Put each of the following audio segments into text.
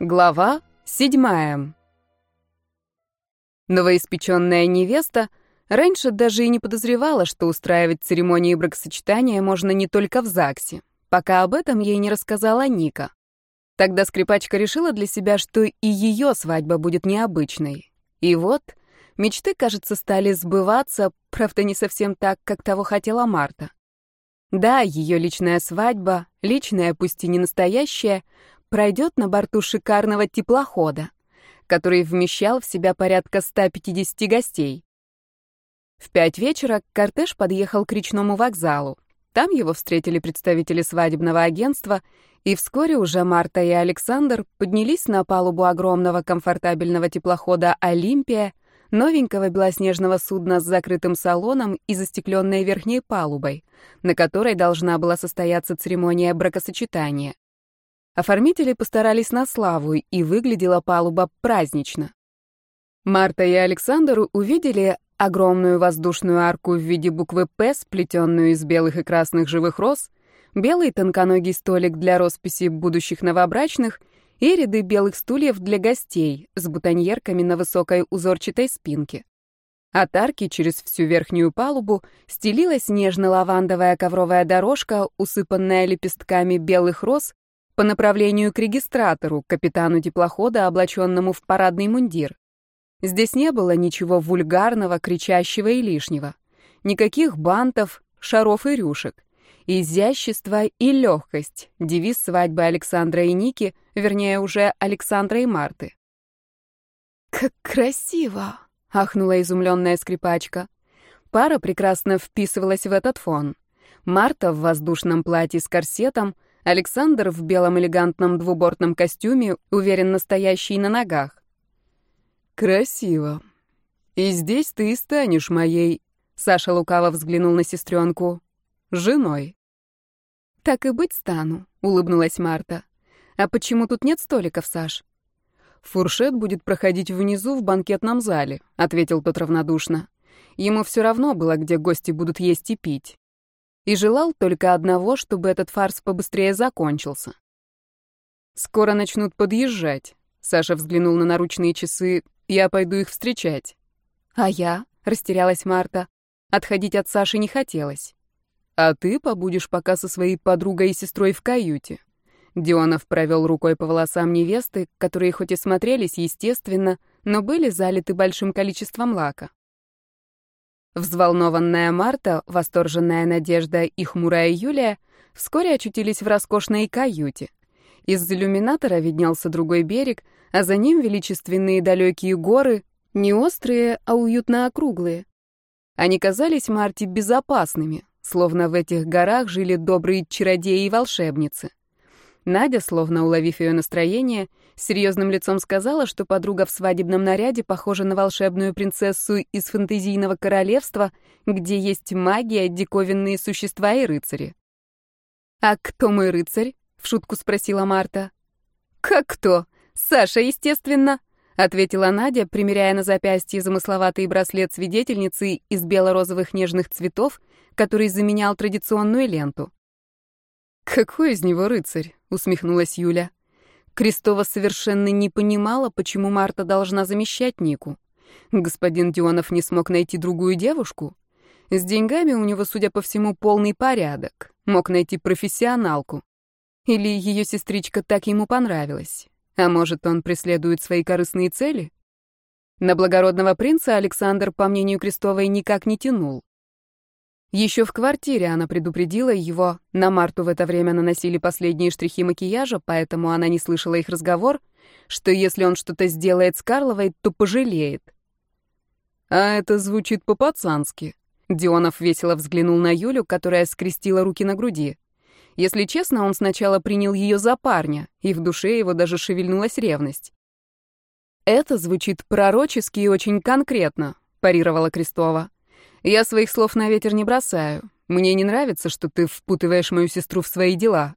Глава седьмая. Новоиспеченная невеста раньше даже и не подозревала, что устраивать церемонии бракосочетания можно не только в ЗАГСе, пока об этом ей не рассказала Ника. Тогда скрипачка решила для себя, что и ее свадьба будет необычной. И вот мечты, кажется, стали сбываться, правда, не совсем так, как того хотела Марта. Да, ее личная свадьба, личная, пусть и не настоящая, пройдет на борту шикарного теплохода, который вмещал в себя порядка 150 гостей. В пять вечера кортеж подъехал к речному вокзалу. Там его встретили представители свадебного агентства, и вскоре уже Марта и Александр поднялись на палубу огромного комфортабельного теплохода «Олимпия», новенького белоснежного судна с закрытым салоном и застекленной верхней палубой, на которой должна была состояться церемония бракосочетания. Оформители постарались на славу, и выглядела палуба празднично. Марта и Александр увидели огромную воздушную арку в виде буквы «П», сплетенную из белых и красных живых роз, белый тонконогий столик для росписи будущих новобрачных и ряды белых стульев для гостей с бутоньерками на высокой узорчатой спинке. От арки через всю верхнюю палубу стелилась нежно-лавандовая ковровая дорожка, усыпанная лепестками белых роз по направлению к регистратору, капитану теплохода, облаченному в парадный мундир. Здесь не было ничего вульгарного, кричащего и лишнего. Никаких бантов, шаров и рюшек. Изящество и легкость — девиз свадьбы Александра и Ники, вернее, уже Александра и Марты. «Как красиво!» — ахнула изумленная скрипачка. Пара прекрасно вписывалась в этот фон. Марта в воздушном платье с корсетом — Александр в белом элегантном двубортном костюме, уверенно стоящий на ногах. «Красиво. И здесь ты и станешь моей...» Саша лукаво взглянул на сестренку. «Женой». «Так и быть стану», — улыбнулась Марта. «А почему тут нет столиков, Саш?» «Фуршет будет проходить внизу в банкетном зале», — ответил тот равнодушно. Ему все равно было, где гости будут есть и пить и желал только одного, чтобы этот фарс побыстрее закончился. «Скоро начнут подъезжать», — Саша взглянул на наручные часы, «я пойду их встречать». «А я?» — растерялась Марта. Отходить от Саши не хотелось. «А ты побудешь пока со своей подругой и сестрой в каюте». Дионов провел рукой по волосам невесты, которые хоть и смотрелись естественно, но были залиты большим количеством лака. Взволнованная Марта, восторженная Надежда и хмурая Юлия вскоре очутились в роскошной каюте. Из иллюминатора виднелся другой берег, а за ним величественные далекие горы, не острые, а уютно округлые. Они казались Марте безопасными, словно в этих горах жили добрые чародеи и волшебницы. Надя, словно уловив ее настроение, серьезным лицом сказала, что подруга в свадебном наряде похожа на волшебную принцессу из фэнтезийного королевства, где есть магия, диковинные существа и рыцари. «А кто мой рыцарь?» — в шутку спросила Марта. «Как кто? Саша, естественно!» — ответила Надя, примеряя на запястье замысловатый браслет свидетельницы из бело-розовых нежных цветов, который заменял традиционную ленту. «Какой из него рыцарь?» — усмехнулась Юля. Крестова совершенно не понимала, почему Марта должна замещать Нику. Господин Дионов не смог найти другую девушку. С деньгами у него, судя по всему, полный порядок. Мог найти профессионалку. Или ее сестричка так ему понравилась. А может, он преследует свои корыстные цели? На благородного принца Александр, по мнению Крестовой, никак не тянул. Еще в квартире она предупредила его, на Марту в это время наносили последние штрихи макияжа, поэтому она не слышала их разговор, что если он что-то сделает с Карловой, то пожалеет. А это звучит по-пацански. Дионов весело взглянул на Юлю, которая скрестила руки на груди. Если честно, он сначала принял ее за парня, и в душе его даже шевельнулась ревность. «Это звучит пророчески и очень конкретно», — парировала Крестова. Я своих слов на ветер не бросаю. Мне не нравится, что ты впутываешь мою сестру в свои дела.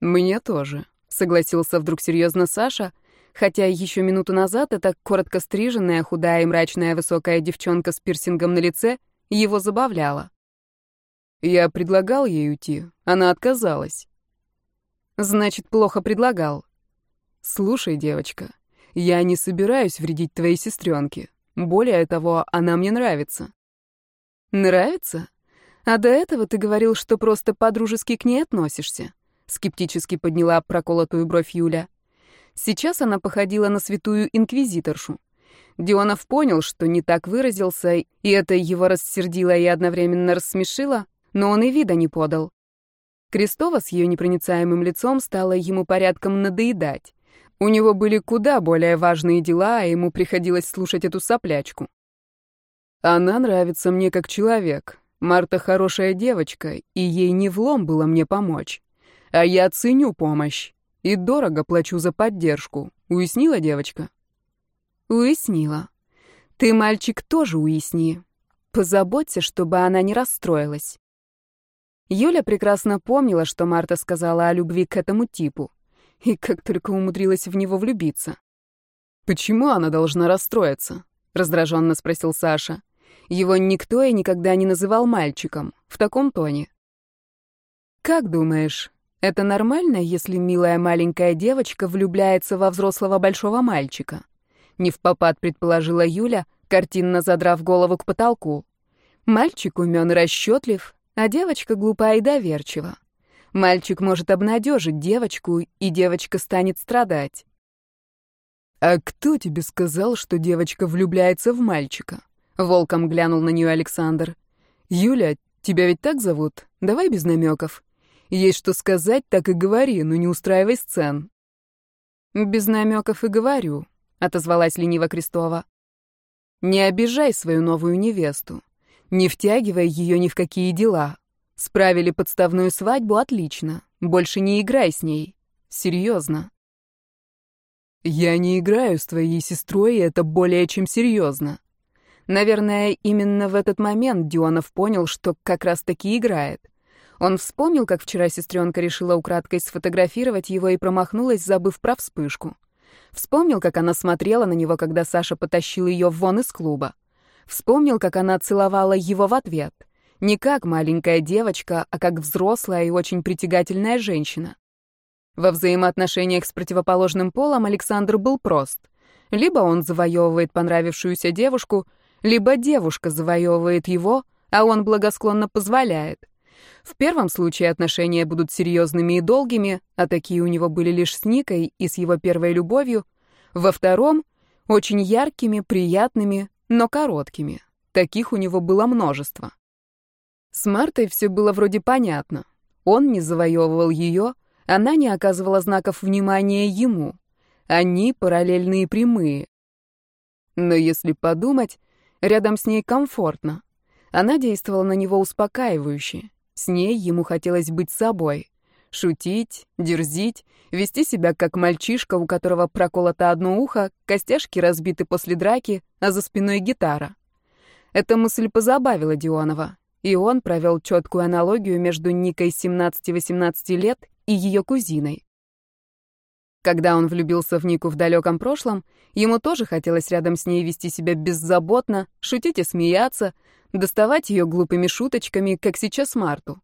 Мне тоже, согласился вдруг серьезно Саша, хотя еще минуту назад эта коротко стриженная, худая и мрачная высокая девчонка с пирсингом на лице его забавляла. Я предлагал ей уйти, она отказалась. Значит, плохо предлагал. «Слушай, девочка, я не собираюсь вредить твоей сестренке. Более того, она мне нравится». «Нравится? А до этого ты говорил, что просто по-дружески к ней относишься». Скептически подняла проколотую бровь Юля. Сейчас она походила на святую инквизиторшу. Дионов понял, что не так выразился, и это его рассердило и одновременно рассмешило, но он и вида не подал. Крестова с ее непроницаемым лицом стала ему порядком надоедать. У него были куда более важные дела, а ему приходилось слушать эту соплячку. «Она нравится мне как человек. Марта хорошая девочка, и ей не влом было мне помочь. А я ценю помощь и дорого плачу за поддержку. Уяснила девочка?» «Уяснила. Ты, мальчик, тоже уясни. Позаботься, чтобы она не расстроилась». Юля прекрасно помнила, что Марта сказала о любви к этому типу, и как только умудрилась в него влюбиться. «Почему она должна расстроиться?» — раздраженно спросил Саша. Его никто и никогда не называл мальчиком, в таком тоне. «Как думаешь, это нормально, если милая маленькая девочка влюбляется во взрослого большого мальчика?» Не в попад предположила Юля, картинно задрав голову к потолку. Мальчик умен и расчетлив, а девочка глупа и доверчива. Мальчик может обнадежить девочку, и девочка станет страдать. «А кто тебе сказал, что девочка влюбляется в мальчика?» Волком глянул на нее Александр. «Юля, тебя ведь так зовут? Давай без намеков. Есть что сказать, так и говори, но не устраивай сцен». «Без намеков и говорю», — отозвалась лениво Крестова. «Не обижай свою новую невесту. Не втягивай ее ни в какие дела. Справили подставную свадьбу отлично. Больше не играй с ней. Серьезно». «Я не играю с твоей сестрой, и это более чем серьезно». Наверное, именно в этот момент Дионов понял, что как раз-таки играет. Он вспомнил, как вчера сестренка решила украдкой сфотографировать его и промахнулась, забыв про вспышку. Вспомнил, как она смотрела на него, когда Саша потащил ее вон из клуба. Вспомнил, как она целовала его в ответ. Не как маленькая девочка, а как взрослая и очень притягательная женщина. Во взаимоотношениях с противоположным полом Александр был прост. Либо он завоевывает понравившуюся девушку, либо девушка завоевывает его, а он благосклонно позволяет. В первом случае отношения будут серьезными и долгими, а такие у него были лишь с Никой и с его первой любовью. Во втором — очень яркими, приятными, но короткими. Таких у него было множество. С Мартой все было вроде понятно. Он не завоевывал ее, она не оказывала знаков внимания ему. Они параллельные прямые. Но если подумать, рядом с ней комфортно. Она действовала на него успокаивающе. С ней ему хотелось быть собой. Шутить, дерзить, вести себя как мальчишка, у которого проколото одно ухо, костяшки разбиты после драки, а за спиной гитара. Эта мысль позабавила Дионова, и он провел четкую аналогию между Никой 17-18 лет и ее кузиной. Когда он влюбился в Нику в далеком прошлом, ему тоже хотелось рядом с ней вести себя беззаботно, шутить и смеяться, доставать ее глупыми шуточками, как сейчас Марту.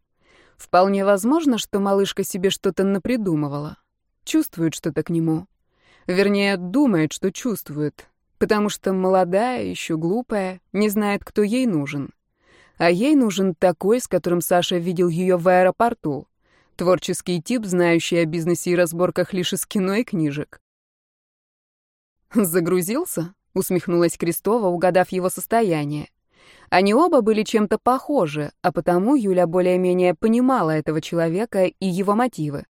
Вполне возможно, что малышка себе что-то напридумывала. Чувствует что-то к нему. Вернее, думает, что чувствует, потому что молодая, еще глупая, не знает, кто ей нужен. А ей нужен такой, с которым Саша видел ее в аэропорту. Творческий тип, знающий о бизнесе и разборках лишь из кино и книжек. «Загрузился?» — усмехнулась Крестова, угадав его состояние. Они оба были чем-то похожи, а потому Юля более-менее понимала этого человека и его мотивы.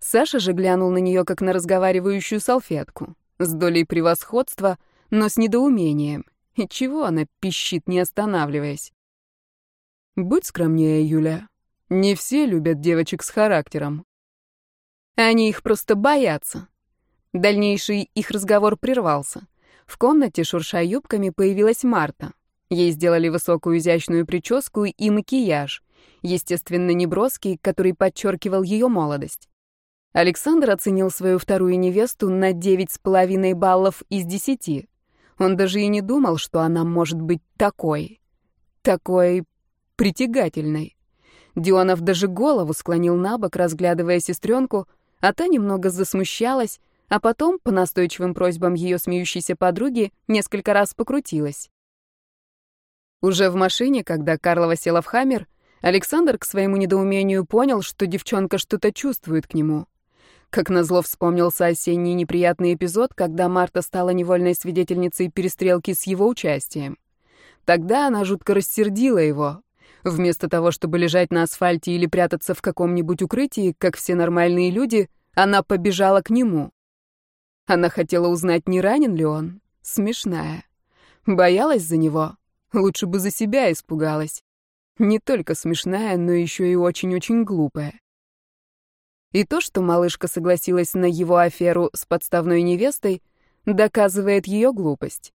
Саша же глянул на нее как на разговаривающую салфетку, с долей превосходства, но с недоумением. И чего она пищит, не останавливаясь? «Будь скромнее, Юля. Не все любят девочек с характером». Они их просто боятся. Дальнейший их разговор прервался. В комнате, шурша юбками, появилась Марта. Ей сделали высокую изящную прическу и макияж, естественно, неброский, который подчеркивал ее молодость. Александр оценил свою вторую невесту на девять с половиной баллов из десяти. Он даже и не думал, что она может быть такой. Такой притягательной. Дионов даже голову склонил на бок, разглядывая сестренку, а та немного засмущалась, а потом, по настойчивым просьбам ее смеющейся подруги, несколько раз покрутилась. Уже в машине, когда Карлова села в «Хаммер», Александр к своему недоумению понял, что девчонка что-то чувствует к нему. Как назло вспомнился осенний неприятный эпизод, когда Марта стала невольной свидетельницей перестрелки с его участием. Тогда она жутко рассердила его. Вместо того, чтобы лежать на асфальте или прятаться в каком-нибудь укрытии, как все нормальные люди, она побежала к нему. Она хотела узнать, не ранен ли он. Смешная. Боялась за него. Лучше бы за себя испугалась. Не только смешная, но еще и очень-очень глупая. И то, что малышка согласилась на его аферу с подставной невестой, доказывает ее глупость.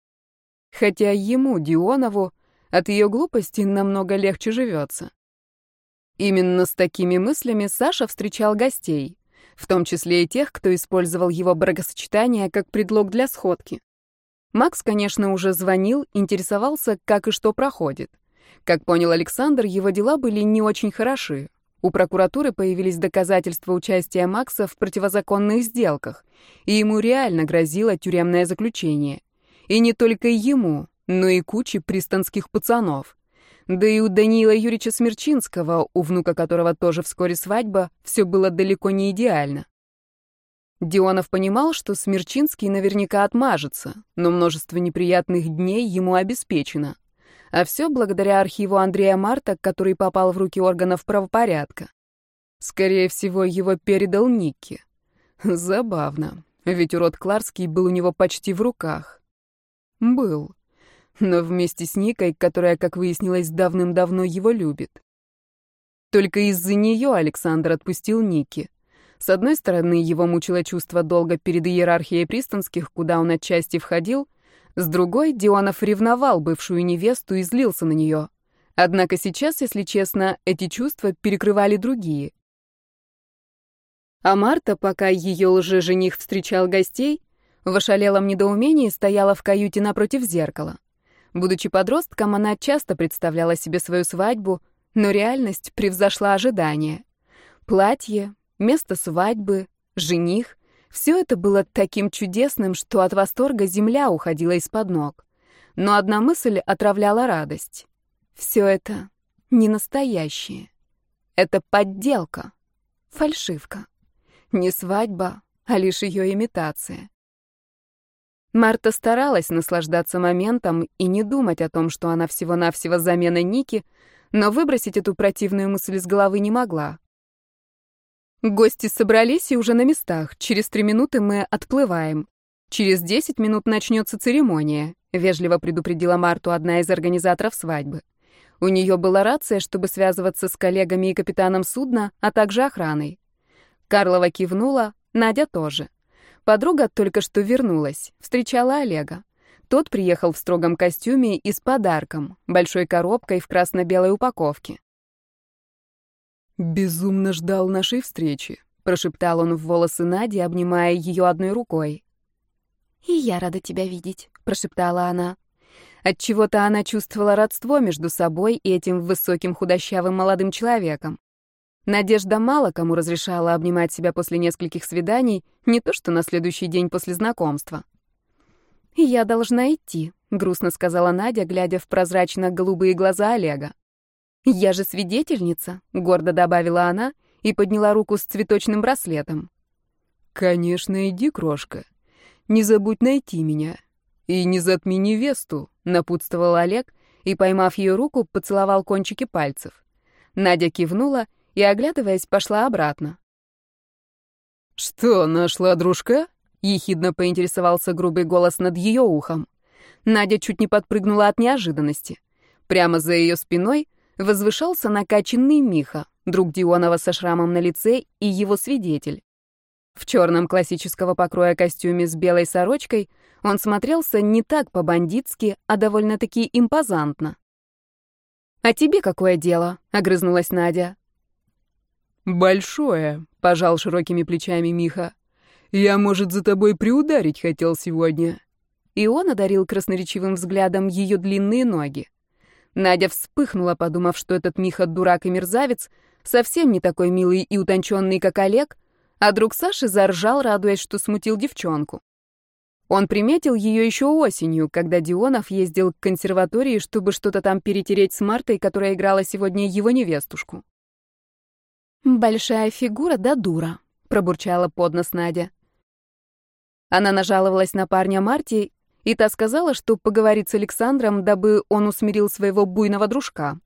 Хотя ему, Дионову, от ее глупости намного легче живется. Именно с такими мыслями Саша встречал гостей, в том числе и тех, кто использовал его бракосочетание как предлог для сходки. Макс, конечно, уже звонил, интересовался, как и что проходит. Как понял Александр, его дела были не очень хороши. У прокуратуры появились доказательства участия Макса в противозаконных сделках, и ему реально грозило тюремное заключение. И не только ему, но и куче пристанских пацанов. Да и у Даниила Юрьевича Смерчинского, у внука которого тоже вскоре свадьба, все было далеко не идеально. Дионов понимал, что Смерчинский наверняка отмажется, но множество неприятных дней ему обеспечено. А все благодаря архиву Андрея Марта, который попал в руки органов правопорядка. Скорее всего, его передал Никки. Забавно, ведь урод Кларский был у него почти в руках. Был. Но вместе с Никой, которая, как выяснилось, давным-давно его любит. Только из-за нее Александр отпустил Ники. С одной стороны, его мучило чувство долга перед иерархией пристанских, куда он отчасти входил — с другой, Дионов ревновал бывшую невесту и злился на нее. Однако сейчас, если честно, эти чувства перекрывали другие. А Марта, пока ее лже-жених встречал гостей, в ошалелом недоумении стояла в каюте напротив зеркала. Будучи подростком, она часто представляла себе свою свадьбу, но реальность превзошла ожидания. Платье, место свадьбы, жених все это было таким чудесным, что от восторга земля уходила из-под ног. Но одна мысль отравляла радость. Все это не настоящее. Это подделка, фальшивка. Не свадьба, а лишь ее имитация. Марта старалась наслаждаться моментом и не думать о том, что она всего-навсего замена Ники, но выбросить эту противную мысль с головы не могла. Гости собрались и уже на местах. Через три минуты мы отплываем. Через десять минут начнется церемония, вежливо предупредила Марту одна из организаторов свадьбы. У нее была рация, чтобы связываться с коллегами и капитаном судна, а также охраной. Карлова кивнула, Надя тоже. Подруга только что вернулась, встречала Олега. Тот приехал в строгом костюме и с подарком, большой коробкой в красно-белой упаковке. «Безумно ждал нашей встречи», — прошептал он в волосы Нади, обнимая ее одной рукой. «И я рада тебя видеть», — прошептала она. Отчего-то она чувствовала родство между собой и этим высоким худощавым молодым человеком. Надежда мало кому разрешала обнимать себя после нескольких свиданий, не то что на следующий день после знакомства. «Я должна идти», — грустно сказала Надя, глядя в прозрачно-голубые глаза Олега. «Я же свидетельница», — гордо добавила она и подняла руку с цветочным браслетом. «Конечно, иди, крошка. Не забудь найти меня. И не затми невесту», — напутствовал Олег и, поймав ее руку, поцеловал кончики пальцев. Надя кивнула и, оглядываясь, пошла обратно. «Что, нашла дружка?» — ехидно поинтересовался грубый голос над ее ухом. Надя чуть не подпрыгнула от неожиданности. Прямо за ее спиной — возвышался накачанный Миха, друг Дионова со шрамом на лице и его свидетель. В черном классического покроя костюме с белой сорочкой он смотрелся не так по-бандитски, а довольно-таки импозантно. «А тебе какое дело?» — огрызнулась Надя. «Большое», — пожал широкими плечами Миха. «Я, может, за тобой приударить хотел сегодня». И он одарил красноречивым взглядом ее длинные ноги. Надя вспыхнула, подумав, что этот Миха дурак и мерзавец, совсем не такой милый и утонченный, как Олег, А друг Саши заржал, радуясь, что смутил девчонку. Он приметил ее еще осенью, когда Дионов ездил к консерватории, чтобы что-то там перетереть с Мартой, которая играла сегодня его невестушку. «Большая фигура да дура», — пробурчала под нос Надя. Она нажаловалась на парня Марти, и та сказала, что поговорит с Александром, дабы он усмирил своего буйного дружка.